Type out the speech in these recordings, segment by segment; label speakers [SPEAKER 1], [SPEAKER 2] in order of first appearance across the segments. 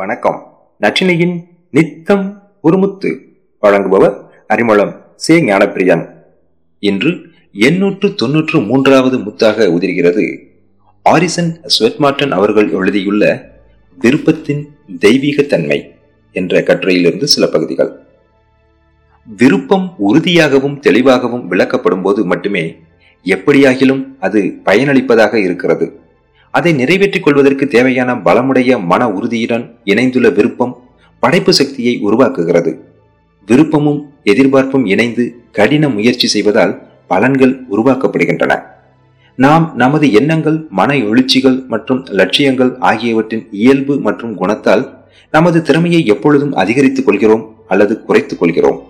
[SPEAKER 1] வணக்கம். நச்சினையின் நித்தம் ஒருமுத்து வழங்குபவர் அறிமுளம் சே ஞானப்பிரியன். இன்று எண்ணூற்று தொன்னூற்று மூன்றாவது முத்தாக உதிர்கிறது. ஆரிசன் ஸ்வெட்மார்டன் அவர்கள் எழுதியுள்ள விருப்பத்தின் தெய்வீக தன்மை என்ற கட்டுரையிலிருந்து சில பகுதிகள். விருப்பம் உறுதியாகவும் தெளிவாகவும் விளக்கப்படும் போது மட்டுமே எப்படியாகிலும் அது பயனளிப்பதாக இருக்கிறது. அதை நிறைவேற்றிக் கொள்வதற்கு தேவையான பலமுடைய மன உறுதியுடன் இணைந்துள்ள விருப்பம் படைப்பு சக்தியை உருவாக்குகிறது. விருப்பமும் எதிர்பார்ப்பும் இணைந்து கடின முயற்சி செய்வதால் பலன்கள் உருவாக்கப்படுகின்றன. நாம் நமது எண்ணங்கள் மன எழுச்சிகள் மற்றும் லட்சியங்கள் ஆகியவற்றின் இயல்பு மற்றும் குணத்தால் நமது திறமையை எப்பொழுதும் அதிகரித்துக் கொள்கிறோம் அல்லது குறைத்துக் கொள்கிறோம்.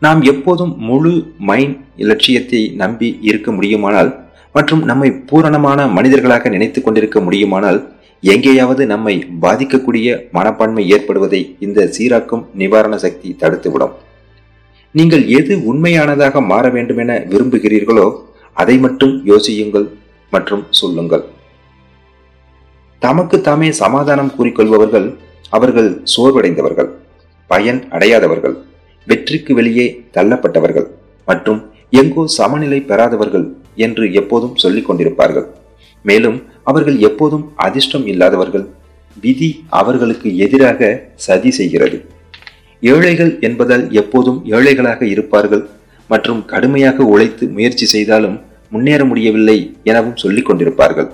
[SPEAKER 1] நாம் எப்போதும் முழு மைன் இலட்சியத்தை நம்பி இருக்க முடியுமானால் மற்றும் நம்மை பூரணமான மனிதர்களாக நினைத்துக் கொண்டிருக்க முடியுமானால் எங்கேயாவது நம்மை பாதிக்கக்கூடிய மனப்பான்மை ஏற்படுவதை இந்த சீராக்கும் நிவாரண சக்தி தடுத்துவிடும். நீங்கள் எது உண்மையானதாக மாற வேண்டுமென விரும்புகிறீர்களோ அதை மட்டும் யோசியுங்கள் மற்றும் சொல்லுங்கள். தமக்கு தாமே சமாதானம் கூறிக்கொள்பவர்கள் அவர்கள் சோர்வடைந்தவர்கள் பயன் அடையாதவர்கள் வெற்றிக்கு வெளியே தள்ளப்பட்டவர்கள் மற்றும் எங்கோ சமநிலை பெறாதவர்கள் என்று எப்போதும் சொல்லிக் கொண்டிருப்பார்கள். மேலும் அவர்கள் எப்போதும் அதிர்ஷ்டம் இல்லாதவர்கள். விதி அவர்களுக்கு எதிராக சதி செய்கிறது. ஏழைகள் என்பதால் எப்போதும் ஏழைகளாக இருப்பார்கள். மற்றும் கடுமையாக உழைத்து முயற்சி செய்தாலும் முன்னேற முடியவில்லை எனவும் சொல்லிக் கொண்டிருப்பார்கள்.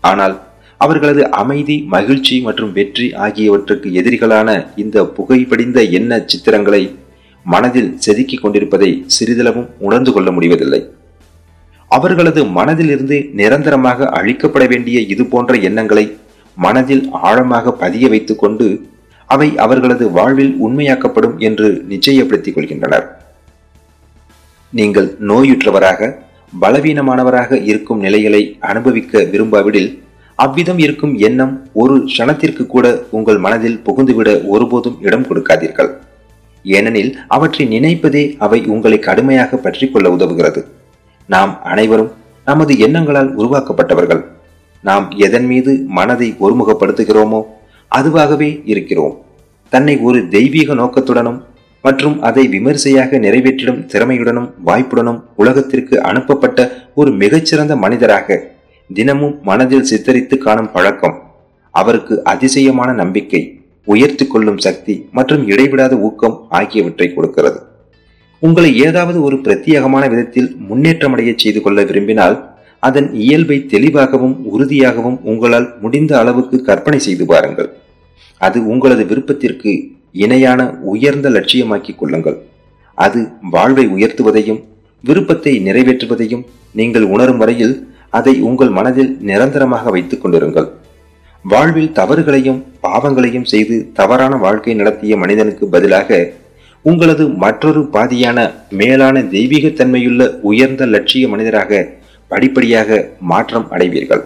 [SPEAKER 1] ஆனால் அவர்களது அமைதி மகிழ்ச்சி மற்றும் வெற்றி ஆகியவற்றுக்கு எதிரிகளான இந்த புகைப்படிந்த எண்ண சித்திரங்களை மனதில் செதுக்கிக் கொண்டிருப்பதை சிறிதளவும் உணர்ந்து கொள்ள முடிவதில்லை. அவர்களது மனதிலிருந்து நிரந்தரமாக அழிக்கப்பட வேண்டிய இது போன்ற எண்ணங்களை மனதில் ஆழமாக பதிய வைத்துக் கொண்டு அவை அவர்களது வாழ்வில் உண்மையாக்கப்படும் என்று நிச்சயப்படுத்திக் கொள்கின்றனர். நீங்கள் நோயுற்றவராக பலவீனமானவராக இருக்கும் நிலைகளை அனுபவிக்க விரும்பாவிடில் அவ்விதம் இருக்கும் எண்ணம் ஒரு க்ஷணத்திற்கு கூட உங்கள் மனதில் புகுந்துவிட ஒருபோதும் இடம் கொடுக்காதீர்கள். ஏனெனில் அவற்றை நினைப்பதே அவை உங்களை கடுமையாக பற்றி கொள்ள உதவுகிறது. நாம் அனைவரும் நமது எண்ணங்களால் உருவாக்கப்பட்டவர்கள். நாம் எதன் மீது மனதை ஒருமுகப்படுத்துகிறோமோ அதுவாகவே இருக்கிறோம். தன்னை ஒரு தெய்வீக நோக்கத்துடனும் மற்றும் அதை விமரிசையாக நிறைவேற்றிடும் திறமையுடனும் வாய்ப்புடனும் உலகத்திற்கு அனுப்பப்பட்ட ஒரு மிகச்சிறந்த மனிதராக தினமும் மனதில் சித்தரித்து காணும் பழக்கம். அவருக்கு அதிசயமான நம்பிக்கை உயர்த்தி கொள்ளும் சக்தி மற்றும் இடைவிடாத ஊக்கம் ஆகியவற்றை கொடுக்கிறது. உங்களை ஏதாவது ஒரு பிரத்யேகமான விதத்தில் முன்னேற்றமடைய செய்து கொள்ள விரும்பினால் அதன் இயல்பை தெளிவாகவும் உறுதியாகவும் உங்களால் முடிந்த அளவுக்கு கற்பனை செய்து பாருங்கள். அது உங்களது விருப்பத்திற்கு இணையான உயர்ந்த லட்சியமாக்கிக் கொள்ளுங்கள். அது வாழ்வை உயர்த்துவதையும் விருப்பத்தை நிறைவேற்றுவதையும் நீங்கள் உணரும் வரையில் அதை உங்கள் மனதில் நிரந்தரமாக வைத்துக் கொண்டிருங்கள். வாழ்வில் தவறுகளையும் பாவங்களையும் செய்து தவறான வாழ்க்கை நடத்திய மனிதனுக்கு பதிலாக உங்களது மற்றொரு பாதியான மேலான தெய்வீகத்தன்மையுள்ள உயர்ந்த லட்சிய மனிதராக படிப்படியாக மாற்றம் அடைவீர்கள்.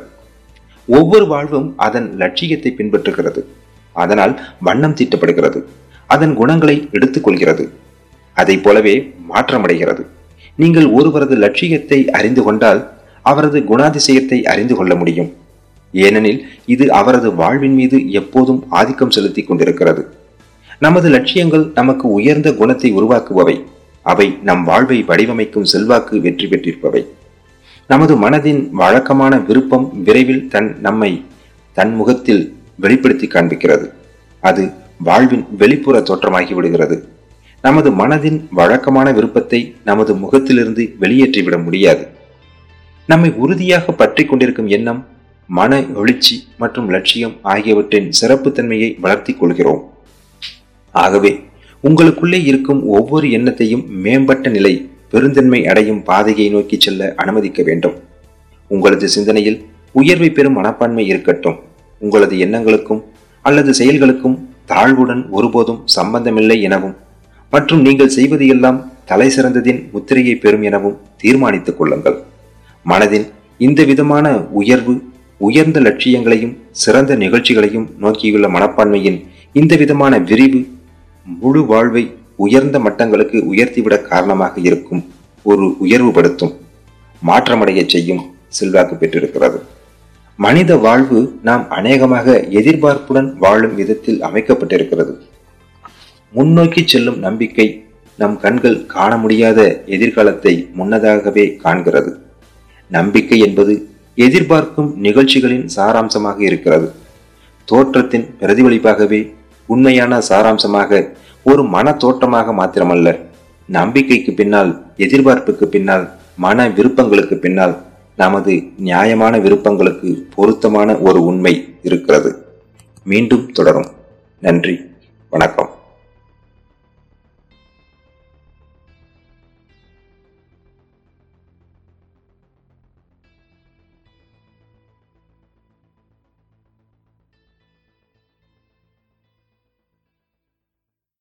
[SPEAKER 1] ஒவ்வொரு வாழ்வும் அதன் லட்சியத்தை பின்பற்றுகிறது. அதனால் வண்ணம் தீட்டப்படுகிறது. அதன் குணங்களை எடுத்துக்கொள்கிறது அதை போலவே மாற்றமடைகிறது நீங்கள் ஒருவரது லட்சியத்தை அறிந்து கொண்டால் அவரது குணாதிசயத்தை அறிந்து கொள்ள முடியும். ஏனெனில் இது அவரது வாழ்வின் மீது எப்போதும் ஆதிக்கம் செலுத்திக் கொண்டிருக்கிறது. நமது லட்சியங்கள் நமக்கு உயர்ந்த குணத்தை உருவாக்குபவை. அவை நம் வாழ்வை வடிவமைக்கும் செல்வாக்கு வெற்றி பெற்றிருப்பவை. நமது மனதின் வழக்கமான விருப்பம் விரைவில் தன் நம்மை தன் முகத்தில் வெளிப்படுத்தி காண்பிக்கிறது. அது வாழ்வின் வெளிப்புற தோற்றமாகி விடுகிறது. நமது மனதின் வழக்கமான விருப்பத்தை நமது முகத்திலிருந்து வெளியேற்றிவிட முடியாது. நம்மை உறுதியாக பற்றி கொண்டிருக்கும் எண்ணம் மன எழுச்சி மற்றும் லட்சியம் ஆகியவற்றின் சிறப்புத்தன்மையை வளர்த்திக் கொள்கிறோம். ஆகவே உங்களுக்குள்ளே இருக்கும் ஒவ்வொரு எண்ணத்தையும் மேம்பட்ட நிலை பெருந்தன்மை அடையும் பாதையை நோக்கி செல்ல அனுமதிக்க வேண்டும். உங்களது சிந்தனையில் உயர்வை பெறும் மனப்பான்மை இருக்கட்டும். உங்களது எண்ணங்களுக்கும் அல்லது செயல்களுக்கும் தாழ்வுடன் ஒருபோதும் சம்பந்தமில்லை எனவும் மற்றும் நீங்கள் செய்வது எல்லாம் தலை சிறந்ததின் முத்திரையை பெறும் எனவும் தீர்மானித்துக் கொள்ளுங்கள். மனதின் இந்த விதமான உயர்வு உயர்ந்த லட்சியங்களையும் சிறந்த நிகழ்ச்சிகளையும் நோக்கியுள்ள மனப்பான்மையின் இந்த விதமான விரிவு முழு வாழ்வை உயர்ந்த மட்டங்களுக்கு உயர்த்திவிட காரணமாக இருக்கும் ஒரு உயர்வுபடுத்தும் மாற்றமடைய செய்யும் செல்வாக்கு பெற்றிருக்கிறது. மனித வாழ்வு நாம் அநேகமாக எதிர்பார்ப்புடன் வாழும் விதத்தில் அமைக்கப்பட்டிருக்கிறது. முன்னோக்கி செல்லும் நம்பிக்கை நம் கண்கள் காண முடியாத எதிர்காலத்தை முன்னதாகவே காண்கிறது. நம்பிக்கை என்பது எதிர்பார்க்கும் நிகழ்ச்சிகளின் சாராம்சமாக இருக்கிறது. தோற்றத்தின் பிரதிபலிப்பாகவே உண்மையான சாராம்சமாக ஒரு மன தோற்றமாக மாத்திரமல்ல. நம்பிக்கைக்கு பின்னால் எதிர்பார்ப்புக்கு பின்னால் மன விருப்பங்களுக்கு பின்னால் நமது நியாயமான விருப்பங்களுக்கு பொருத்தமான ஒரு உண்மை இருக்கிறது. மீண்டும் தொடரும். நன்றி. வணக்கம்.